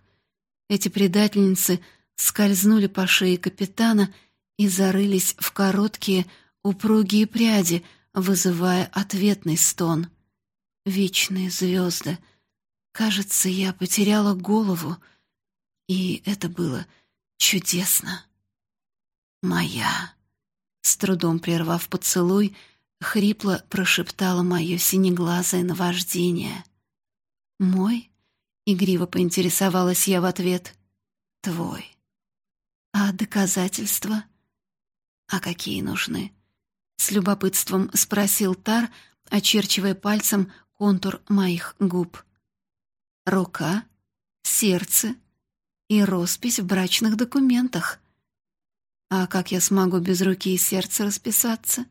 Эти предательницы скользнули по шее капитана и зарылись в короткие, упругие пряди, вызывая ответный стон. Вечные звезды. Кажется, я потеряла голову, и это было чудесно. Моя. С трудом прервав поцелуй, Хрипло прошептало мое синеглазое наваждение. «Мой?» — игриво поинтересовалась я в ответ. «Твой». «А доказательства?» «А какие нужны?» С любопытством спросил Тар, очерчивая пальцем контур моих губ. «Рука, сердце и роспись в брачных документах. А как я смогу без руки и сердца расписаться?»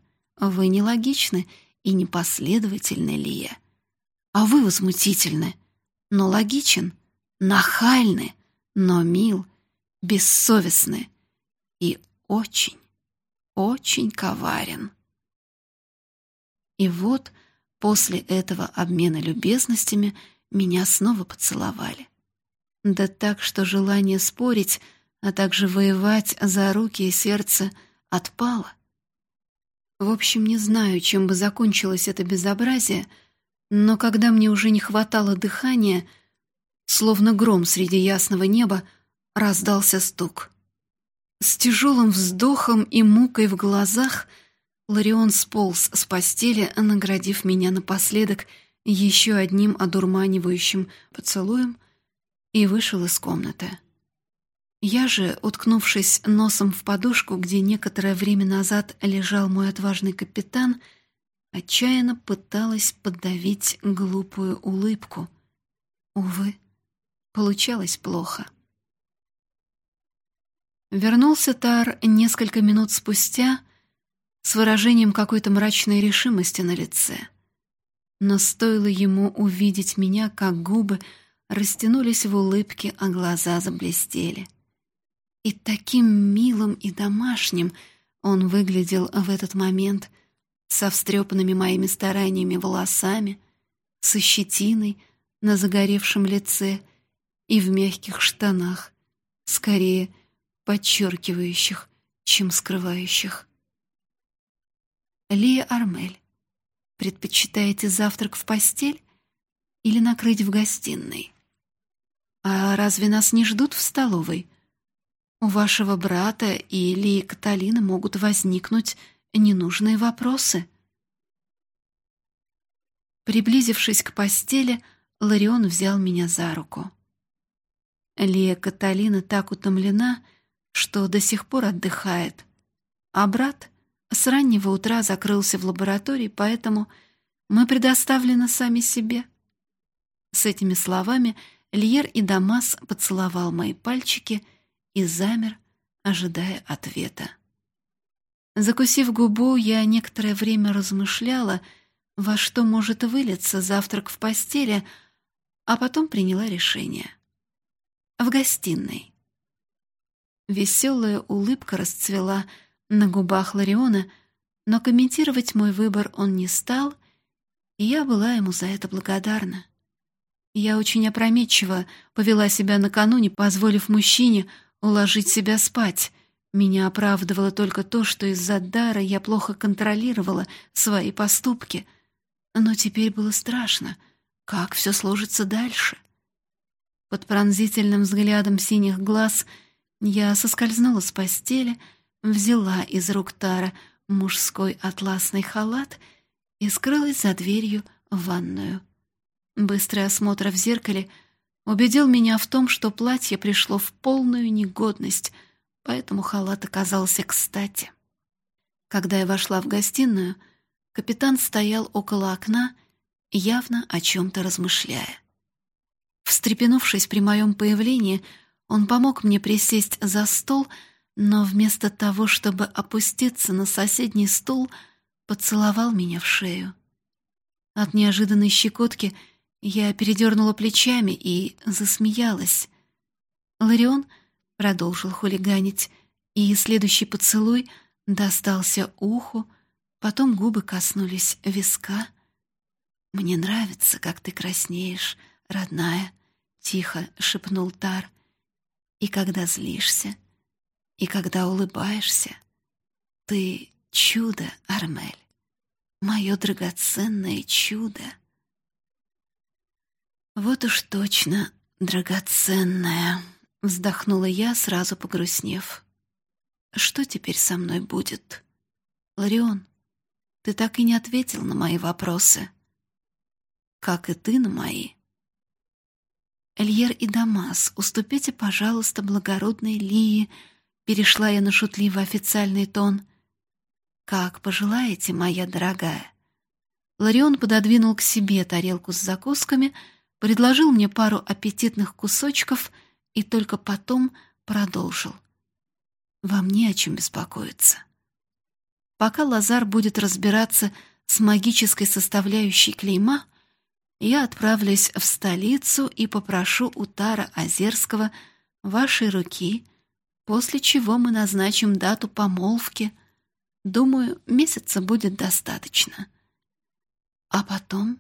Вы нелогичны и непоследовательны, Лия. А вы возмутительны, но логичен, нахальны, но мил, бессовестны и очень, очень коварен. И вот после этого обмена любезностями меня снова поцеловали. Да так, что желание спорить, а также воевать за руки и сердце отпало. В общем, не знаю, чем бы закончилось это безобразие, но когда мне уже не хватало дыхания, словно гром среди ясного неба, раздался стук. С тяжелым вздохом и мукой в глазах Ларион сполз с постели, наградив меня напоследок еще одним одурманивающим поцелуем, и вышел из комнаты. Я же, уткнувшись носом в подушку, где некоторое время назад лежал мой отважный капитан, отчаянно пыталась подавить глупую улыбку. Увы, получалось плохо. Вернулся Тар несколько минут спустя с выражением какой-то мрачной решимости на лице. Но стоило ему увидеть меня, как губы растянулись в улыбке, а глаза заблестели. И таким милым и домашним он выглядел в этот момент, со встрепанными моими стараниями волосами, со щетиной на загоревшем лице и в мягких штанах, скорее подчеркивающих, чем скрывающих. Лия Армель, предпочитаете завтрак в постель или накрыть в гостиной? А разве нас не ждут в столовой? У вашего брата или Каталины могут возникнуть ненужные вопросы. Приблизившись к постели, Ларион взял меня за руку. Лия Каталина так утомлена, что до сих пор отдыхает, а брат с раннего утра закрылся в лаборатории, поэтому мы предоставлены сами себе. С этими словами Льер и Дамас поцеловал мои пальчики и замер, ожидая ответа. Закусив губу, я некоторое время размышляла, во что может вылиться завтрак в постели, а потом приняла решение. В гостиной. Веселая улыбка расцвела на губах Лариона, но комментировать мой выбор он не стал, и я была ему за это благодарна. Я очень опрометчиво повела себя накануне, позволив мужчине уложить себя спать. Меня оправдывало только то, что из-за дара я плохо контролировала свои поступки. Но теперь было страшно, как все сложится дальше. Под пронзительным взглядом синих глаз я соскользнула с постели, взяла из рук Тара мужской атласный халат и скрылась за дверью в ванную. Быстрый осмотр в зеркале убедил меня в том, что платье пришло в полную негодность, поэтому халат оказался кстати. Когда я вошла в гостиную, капитан стоял около окна, явно о чем-то размышляя. Встрепенувшись при моем появлении, он помог мне присесть за стол, но вместо того, чтобы опуститься на соседний стул, поцеловал меня в шею. От неожиданной щекотки я передернула плечами и засмеялась. Ларион продолжил хулиганить, и следующий поцелуй достался уху, потом губы коснулись виска. «Мне нравится, как ты краснеешь, родная», — тихо шепнул Тар. «И когда злишься, и когда улыбаешься, ты чудо, Армель, мое драгоценное чудо». «Вот уж точно драгоценное», — вздохнула я, сразу погрустнев. «Что теперь со мной будет?» «Ларион, ты так и не ответил на мои вопросы» как и ты на мои. Эльер и Дамас, уступите, пожалуйста, благородной Лии, перешла я на шутливый официальный тон. Как пожелаете, моя дорогая. Ларион пододвинул к себе тарелку с закусками, предложил мне пару аппетитных кусочков и только потом продолжил. Вам не о чем беспокоиться. Пока Лазар будет разбираться с магической составляющей клейма, я отправлюсь в столицу и попрошу у Тара Озерского вашей руки, после чего мы назначим дату помолвки. Думаю, месяца будет достаточно. А потом?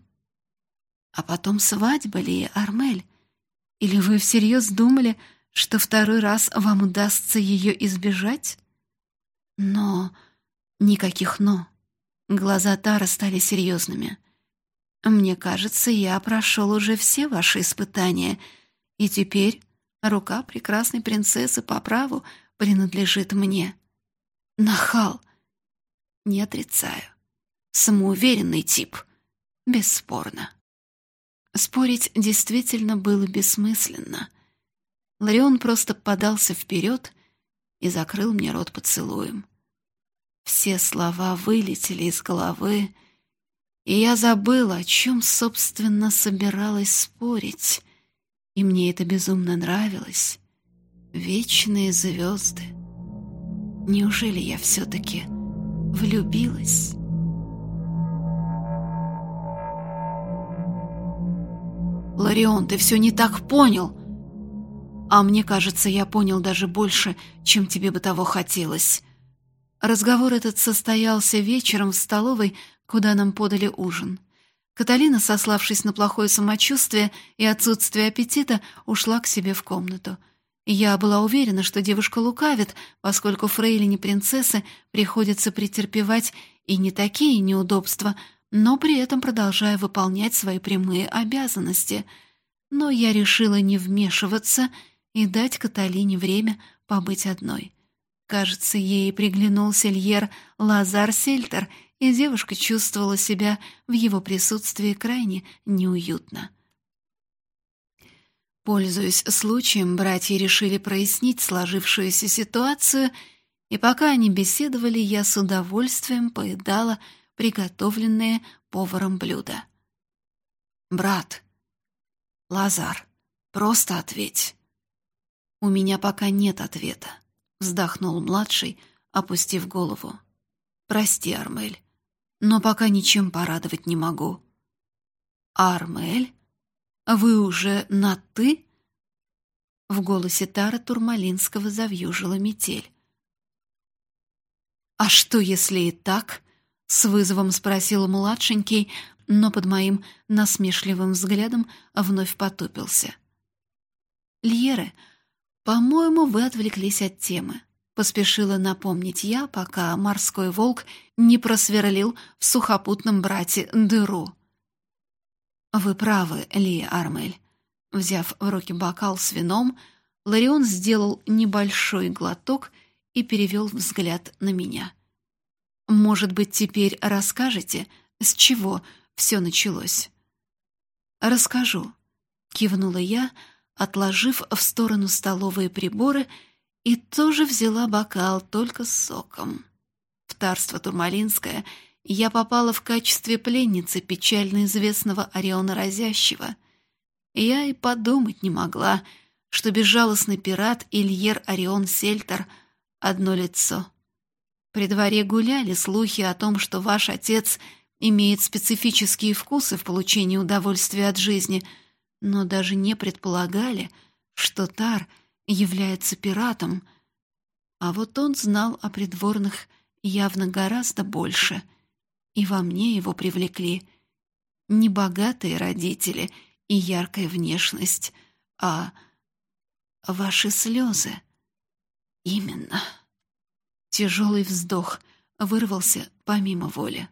А потом свадьба ли, Армель? Или вы всерьез думали, что второй раз вам удастся ее избежать? Но... Никаких «но». Глаза Тара стали серьезными. Мне кажется, я прошел уже все ваши испытания, и теперь рука прекрасной принцессы по праву принадлежит мне. Нахал. Не отрицаю. Самоуверенный тип. Бесспорно. Спорить действительно было бессмысленно. Ларион просто подался вперед и закрыл мне рот поцелуем. Все слова вылетели из головы, и я забыла, о чем, собственно, собиралась спорить. И мне это безумно нравилось. Вечные звезды. Неужели я все-таки влюбилась? Ларион, ты все не так понял. А мне кажется, я понял даже больше, чем тебе бы того хотелось. Разговор этот состоялся вечером в столовой куда нам подали ужин. Каталина, сославшись на плохое самочувствие и отсутствие аппетита, ушла к себе в комнату. Я была уверена, что девушка лукавит, поскольку фрейлине принцессы приходится претерпевать и не такие неудобства, но при этом продолжая выполнять свои прямые обязанности. Но я решила не вмешиваться и дать Каталине время побыть одной. Кажется, ей приглянулся Льер Лазар Сельтер, и девушка чувствовала себя в его присутствии крайне неуютно. Пользуясь случаем, братья решили прояснить сложившуюся ситуацию, и пока они беседовали, я с удовольствием поедала приготовленные поваром блюда. «Брат, Лазар, просто ответь». «У меня пока нет ответа», — вздохнул младший, опустив голову. «Прости, Армель, но пока ничем порадовать не могу. Армель, вы уже на «ты»?» В голосе Тара Турмалинского завьюжила метель. «А что, если и так?» — с вызовом спросил младшенький, но под моим насмешливым взглядом вновь потупился. «Льеры, по-моему, вы отвлеклись от темы. Поспешила напомнить я, пока морской волк не просверлил в сухопутном брате дыру. «Вы правы, Ли Армель». Взяв в руки бокал с вином, Ларион сделал небольшой глоток и перевел взгляд на меня. «Может быть, теперь расскажете, с чего все началось?» «Расскажу», — кивнула я, отложив в сторону столовые приборы и тоже взяла бокал только с соком. В Тарство Турмалинское я попала в качестве пленницы печально известного Ориона Разящего. Я и подумать не могла, что безжалостный пират Ильер Орион Сельтер — одно лицо. При дворе гуляли слухи о том, что ваш отец имеет специфические вкусы в получении удовольствия от жизни, но даже не предполагали, что Тар является пиратом. А вот он знал о придворных явно гораздо больше, и во мне его привлекли не богатые родители и яркая внешность, а ваши слезы. Именно. Тяжелый вздох вырвался помимо воли.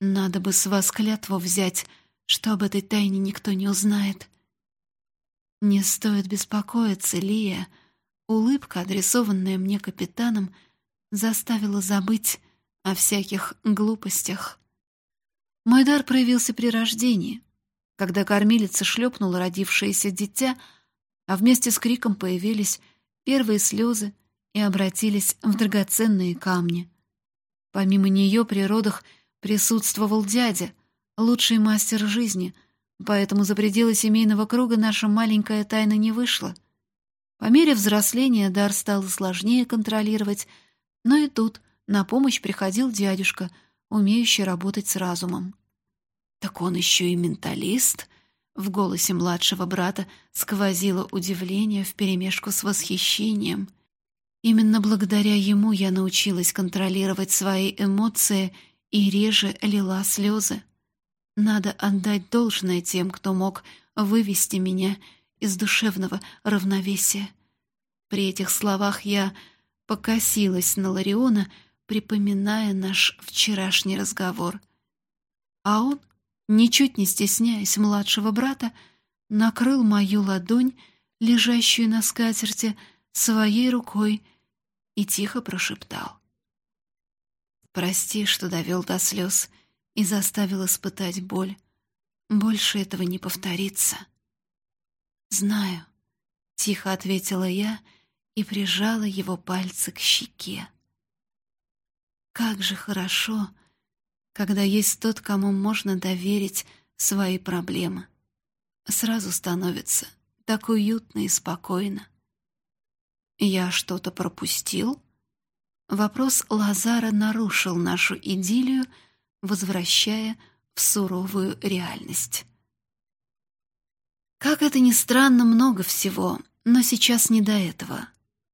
Надо бы с вас клятву взять, что об этой тайне никто не узнает. Не стоит беспокоиться, Лия. Улыбка, адресованная мне капитаном, заставила забыть о всяких глупостях. Мой дар проявился при рождении, когда кормилица шлепнула родившееся дитя, а вместе с криком появились первые слезы и обратились в драгоценные камни. Помимо нее при родах присутствовал дядя, лучший мастер жизни, поэтому за пределы семейного круга наша маленькая тайна не вышла. По мере взросления дар стал сложнее контролировать, но и тут на помощь приходил дядюшка, умеющий работать с разумом. «Так он еще и менталист?» В голосе младшего брата сквозило удивление вперемешку с восхищением. Именно благодаря ему я научилась контролировать свои эмоции и реже лила слезы. Надо отдать должное тем, кто мог вывести меня из душевного равновесия. При этих словах я покосилась на Лариона, припоминая наш вчерашний разговор. А он ничуть не стесняясь младшего брата, накрыл мою ладонь, лежащую на скатерти, своей рукой и тихо прошептал. «Прости, что довел до слез и заставил испытать боль. Больше этого не повторится». «Знаю», — тихо ответила я и прижала его пальцы к щеке. «Как же хорошо!» когда есть тот, кому можно доверить свои проблемы. Сразу становится так уютно и спокойно. «Я что-то пропустил?» Вопрос Лазара нарушил нашу идиллию, возвращая в суровую реальность. Как это ни странно, много всего, но сейчас не до этого.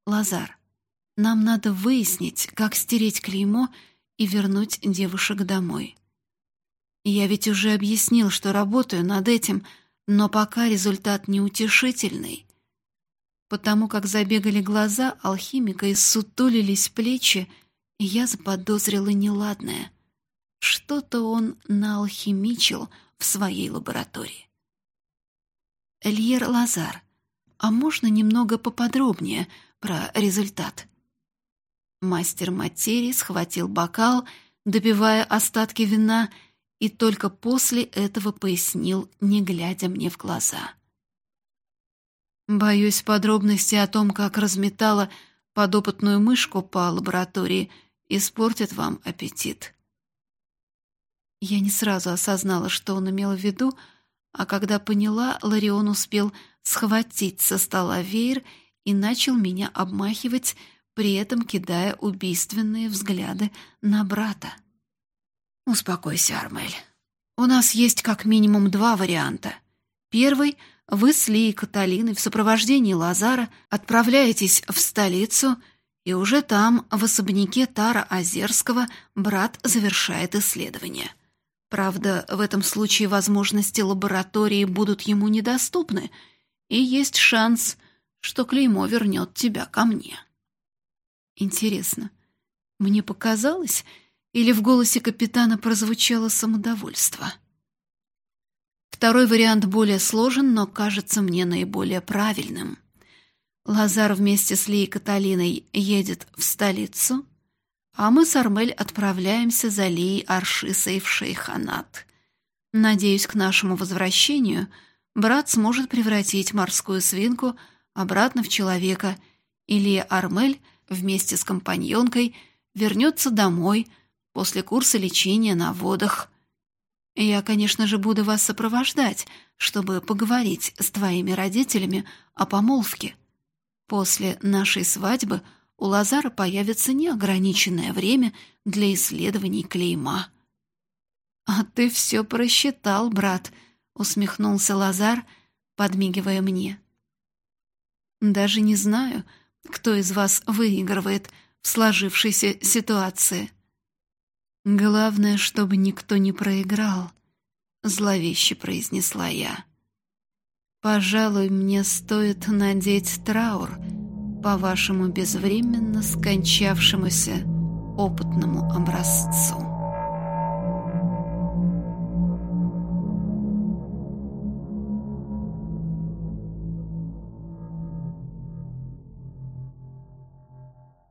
Лазар, нам надо выяснить, как стереть клеймо и вернуть девушек домой. Я ведь уже объяснил, что работаю над этим, но пока результат неутешительный. Потому как забегали глаза алхимика и сутулились плечи, и я заподозрила неладное. Что-то он наалхимичил в своей лаборатории. Эльер Лазар, а можно немного поподробнее про результат? Мастер материи схватил бокал, допивая остатки вина, и только после этого пояснил, не глядя мне в глаза. Боюсь, подробности о том, как разметала подопытную мышку по лаборатории, испортят вам аппетит. Я не сразу осознала, что он имел в виду, а когда поняла, Ларион успел схватить со стола веер и начал меня обмахивать, при этом кидая убийственные взгляды на брата. «Успокойся, Армель. У нас есть как минимум два варианта. Первый — вы с Ли и Каталиной в сопровождении Лазара отправляетесь в столицу, и уже там, в особняке Тара Озерского, брат завершает исследование. Правда, в этом случае возможности лаборатории будут ему недоступны, и есть шанс, что клеймо вернет тебя ко мне». Интересно, мне показалось, или в голосе капитана прозвучало самодовольство? Второй вариант более сложен, но кажется мне наиболее правильным. Лазар вместе с Ли и Каталиной едет в столицу, а мы с Армель отправляемся за Лией Аршисой в Шейханат. Надеюсь, к нашему возвращению брат сможет превратить морскую свинку обратно в человека, и Лия Армель вместе с компаньонкой вернется домой после курса лечения на водах. Я, конечно же, буду вас сопровождать, чтобы поговорить с твоими родителями о помолвке. После нашей свадьбы у Лазара появится неограниченное время для исследований клейма. «А ты все просчитал, брат», — усмехнулся Лазар, подмигивая мне. «Даже не знаю, кто из вас выигрывает в сложившейся ситуации. Главное, чтобы никто не проиграл», — зловеще произнесла я. Пожалуй, мне стоит надеть траур по вашему безвременно скончавшемуся опытному образцу.